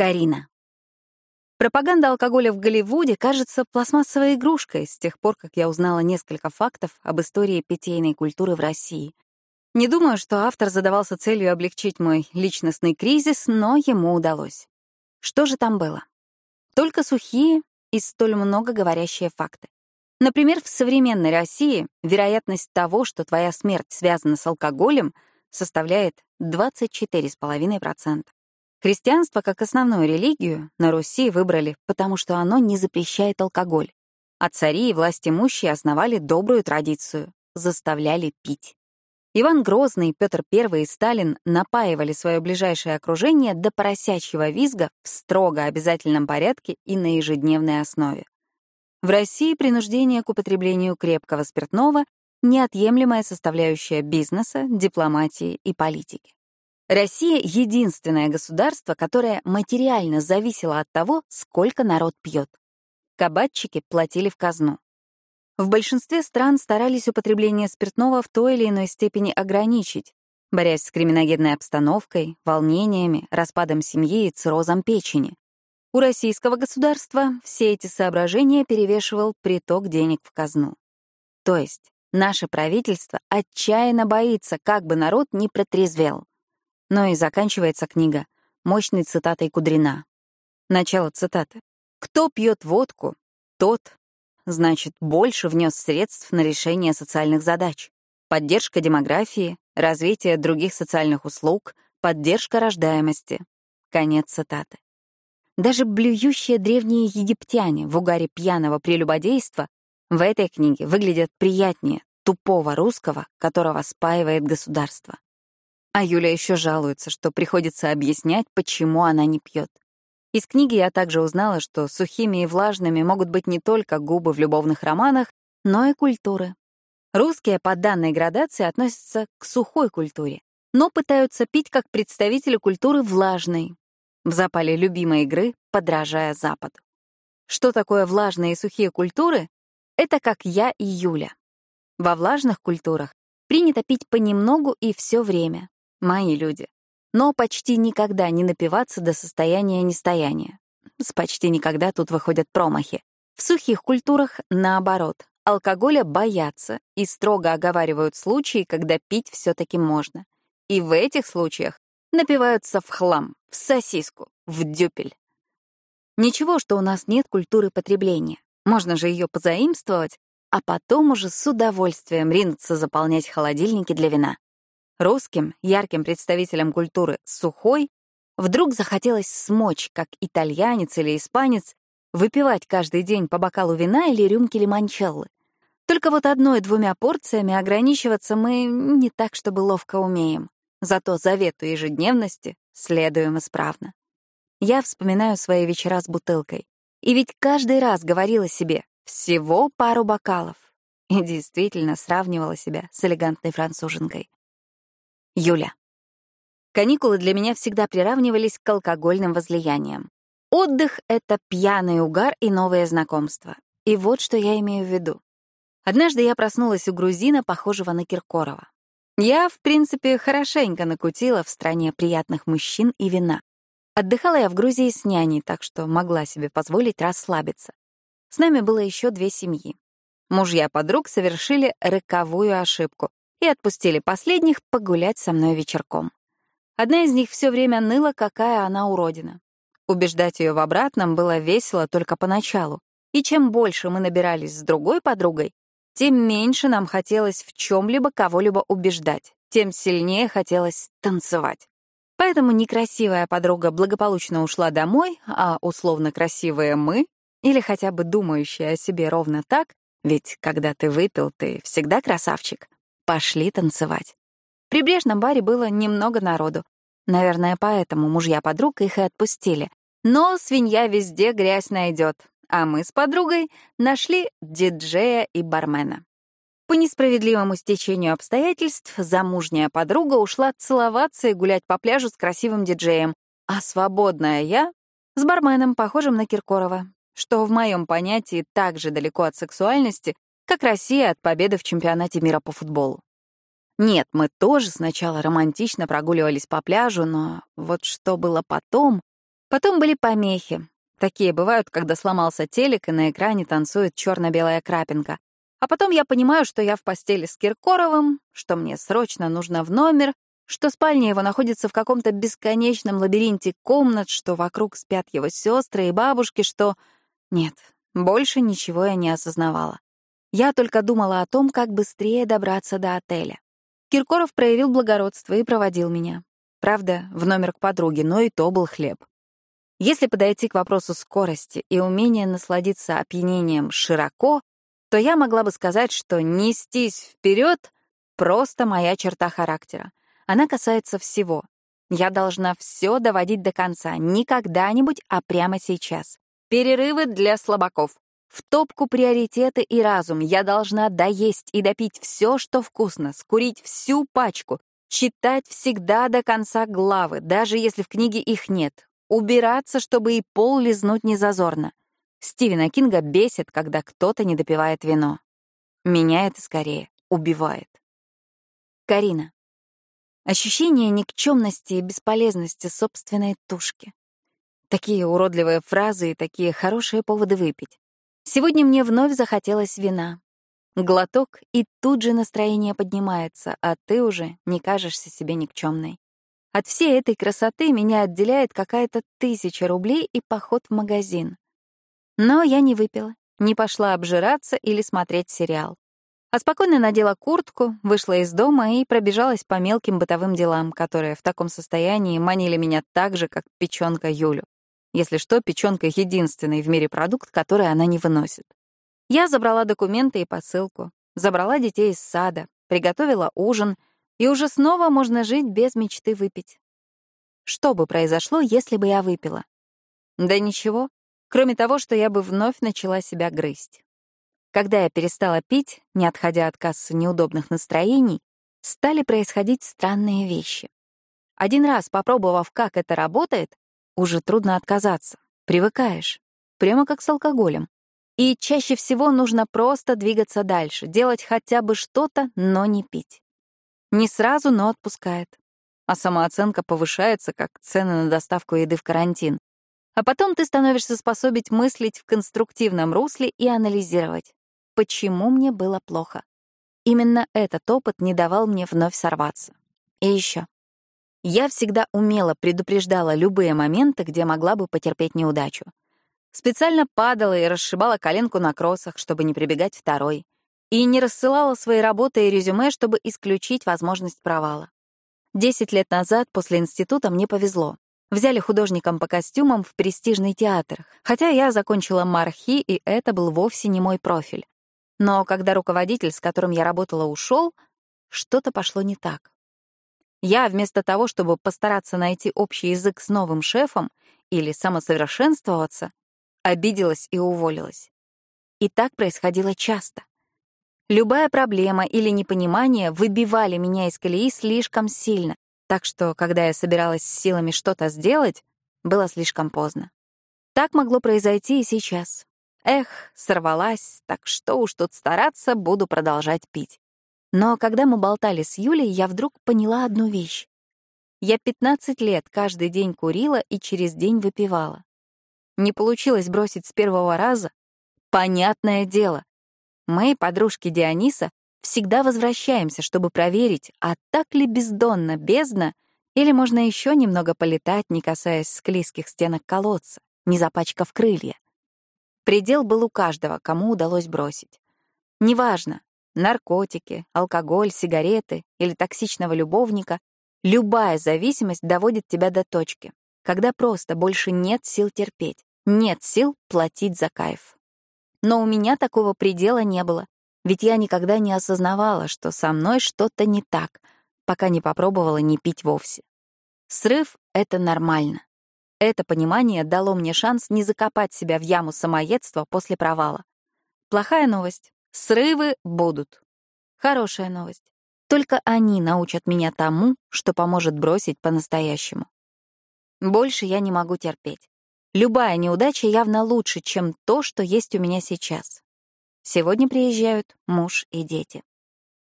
Карина. Пропаганда алкоголя в Голливуде кажется пластмассовой игрушкой с тех пор, как я узнала несколько фактов об истории питейной культуры в России. Не думаю, что автор задавался целью облегчить мой личностный кризис, но ему удалось. Что же там было? Только сухие и столь много говорящие факты. Например, в современной России вероятность того, что твоя смерть связана с алкоголем, составляет 24,5%. Христианство как основную религию на Руси выбрали, потому что оно не запрещает алкоголь. А цари и власть имущие основали добрую традицию — заставляли пить. Иван Грозный, Петр I и Сталин напаивали свое ближайшее окружение до поросячьего визга в строго обязательном порядке и на ежедневной основе. В России принуждение к употреблению крепкого спиртного — неотъемлемая составляющая бизнеса, дипломатии и политики. Россия — единственное государство, которое материально зависело от того, сколько народ пьет. Кабатчики платили в казну. В большинстве стран старались употребление спиртного в той или иной степени ограничить, борясь с криминогенной обстановкой, волнениями, распадом семьи и циррозом печени. У российского государства все эти соображения перевешивал приток денег в казну. То есть наше правительство отчаянно боится, как бы народ не протрезвел. Но и заканчивается книга мощной цитатой Кудрина. Начало цитаты. «Кто пьет водку, тот, значит, больше внес средств на решение социальных задач. Поддержка демографии, развитие других социальных услуг, поддержка рождаемости». Конец цитаты. Даже блюющие древние египтяне в угаре пьяного прелюбодейства в этой книге выглядят приятнее тупого русского, которого спаивает государство. А Юля еще жалуется, что приходится объяснять, почему она не пьет. Из книги я также узнала, что сухими и влажными могут быть не только губы в любовных романах, но и культуры. Русские по данной градации относятся к сухой культуре, но пытаются пить как представители культуры влажной, в запале любимой игры, подражая Западу. Что такое влажные и сухие культуры? Это как я и Юля. Во влажных культурах принято пить понемногу и все время, мои люди. Но почти никогда не напиваться до состояния нестояния. С почти никогда тут выходят промахи. В сухих культурах, наоборот, алкоголя боятся и строго оговаривают случаи, когда пить все таки можно. И в этих случаях напиваются в хлам, в сосиску, в дюпель. Ничего, что у нас нет культуры потребления. Можно же ее позаимствовать, а потом уже с удовольствием ринуться заполнять холодильники для вина. Русским, ярким представителям культуры сухой, вдруг захотелось смочь, как итальянец или испанец, выпивать каждый день по бокалу вина или рюмки лимончеллы. Только вот одной-двумя порциями ограничиваться мы не так, чтобы ловко умеем. Зато завету ежедневности следуем исправно. Я вспоминаю свои вечера с бутылкой. И ведь каждый раз говорила себе «всего пару бокалов». И действительно сравнивала себя с элегантной француженкой. Юля. Каникулы для меня всегда приравнивались к алкогольным возлияниям. Отдых — это пьяный угар и новые знакомства. И вот что я имею в виду. Однажды я проснулась у грузина, похожего на Киркорова. Я, в принципе, хорошенько накутила в стране приятных мужчин и вина. Отдыхала я в Грузии с няней, так что могла себе позволить расслабиться. С нами было еще две семьи. Мужья подруг совершили роковую ошибку и отпустили последних погулять со мной вечерком. Одна из них все время ныла, какая она уродина. Убеждать ее в обратном было весело только поначалу. И чем больше мы набирались с другой подругой, тем меньше нам хотелось в чем-либо кого-либо убеждать, тем сильнее хотелось танцевать. Поэтому некрасивая подруга благополучно ушла домой, а условно красивые мы, или хотя бы думающие о себе ровно так, ведь когда ты выпил, ты всегда красавчик, Пошли танцевать. В прибрежном баре было немного народу. Наверное, поэтому мужья подруг их и отпустили. Но свинья везде грязь найдет, а мы с подругой нашли диджея и бармена. По несправедливому стечению обстоятельств замужняя подруга ушла целоваться и гулять по пляжу с красивым диджеем, а свободная я — с барменом, похожим на Киркорова, что в моем понятии так же далеко от сексуальности, как Россия от победы в чемпионате мира по футболу. Нет, мы тоже сначала романтично прогуливались по пляжу, но вот что было потом, Потом были помехи. Такие бывают, когда сломался телек, и на экране танцует черно-белая крапинка. А потом я понимаю, что я в постели с Киркоровым, что мне срочно нужно в номер, что спальня его находится в каком-то бесконечном лабиринте комнат, что вокруг спят его сестры и бабушки, что... Нет, больше ничего я не осознавала. Я только думала о том, как быстрее добраться до отеля. Киркоров проявил благородство и проводил меня. Правда, в номер к подруге, но и то был хлеб. Если подойти к вопросу скорости и умения насладиться опьянением широко, то я могла бы сказать, что нестись вперед — просто моя черта характера. Она касается всего. Я должна все доводить до конца, не когда-нибудь, а прямо сейчас. Перерывы для слабаков. В топку приоритеты и разум я должна доесть и допить все, что вкусно, скурить всю пачку, читать всегда до конца главы, даже если в книге их нет, Убираться, чтобы и пол лизнуть не зазорно. Стивена Кинга бесит, когда кто-то не допивает вино. Меня это скорее убивает. Карина. Ощущение никчемности и бесполезности собственной тушки. Такие уродливые фразы и такие хорошие поводы выпить. Сегодня мне вновь захотелось вина. Глоток, и тут же настроение поднимается, а ты уже не кажешься себе никчемной. От всей этой красоты меня отделяет какая-то тысяча рублей и поход в магазин. Но я не выпила, не пошла обжираться или смотреть сериал. А спокойно надела куртку, вышла из дома и пробежалась по мелким бытовым делам, которые в таком состоянии манили меня так же, как печёнка Юлю. Если что, печёнка — единственный в мире продукт, который она не выносит. Я забрала документы и посылку, забрала детей из сада, приготовила ужин — и уже снова можно жить без мечты выпить. Что бы произошло, если бы я выпила? Да ничего, кроме того, что я бы вновь начала себя грызть. Когда я перестала пить, не отходя от кассы неудобных настроений, стали происходить странные вещи. Один раз попробовав, как это работает, уже трудно отказаться. Привыкаешь. Прямо как с алкоголем. И чаще всего нужно просто двигаться дальше, делать хотя бы что-то, но не пить. Не сразу, но отпускает. А самооценка повышается, как цены на доставку еды в карантин. А потом ты становишься способен мыслить в конструктивном русле и анализировать, почему мне было плохо. Именно этот опыт не давал мне вновь сорваться. И еще. Я всегда умело предупреждала любые моменты, где могла бы потерпеть неудачу. Специально падала и расшибала коленку на кроссах, чтобы не прибегать второй и не рассылала свои работы и резюме, чтобы исключить возможность провала. Десять лет назад, после института, мне повезло. Взяли художником по костюмам в престижный театр, хотя я закончила мархи, и это был вовсе не мой профиль. Но когда руководитель, с которым я работала, ушел, что-то пошло не так. Я, вместо того, чтобы постараться найти общий язык с новым шефом или самосовершенствоваться, обиделась и уволилась. И так происходило часто. Любая проблема или непонимание выбивали меня из колеи слишком сильно, так что, когда я собиралась с силами что-то сделать, было слишком поздно. Так могло произойти и сейчас. Эх, сорвалась, так что уж тут стараться, буду продолжать пить. Но когда мы болтали с Юлей, я вдруг поняла одну вещь. Я 15 лет каждый день курила и через день выпивала. Не получилось бросить с первого раза? Понятное дело. Мы, подружки Диониса, всегда возвращаемся, чтобы проверить, а так ли бездонна бездна, или можно еще немного полетать, не касаясь склизких стенок колодца, не запачкав крылья. Предел был у каждого, кому удалось бросить. Неважно, наркотики, алкоголь, сигареты или токсичного любовника, любая зависимость доводит тебя до точки, когда просто больше нет сил терпеть, нет сил платить за кайф. Но у меня такого предела не было, ведь я никогда не осознавала, что со мной что-то не так, пока не попробовала не пить вовсе. Срыв — это нормально. Это понимание дало мне шанс не закопать себя в яму самоедства после провала. Плохая новость — срывы будут. Хорошая новость. Только они научат меня тому, что поможет бросить по-настоящему. Больше я не могу терпеть. Любая неудача явно лучше, чем то, что есть у меня сейчас. Сегодня приезжают муж и дети.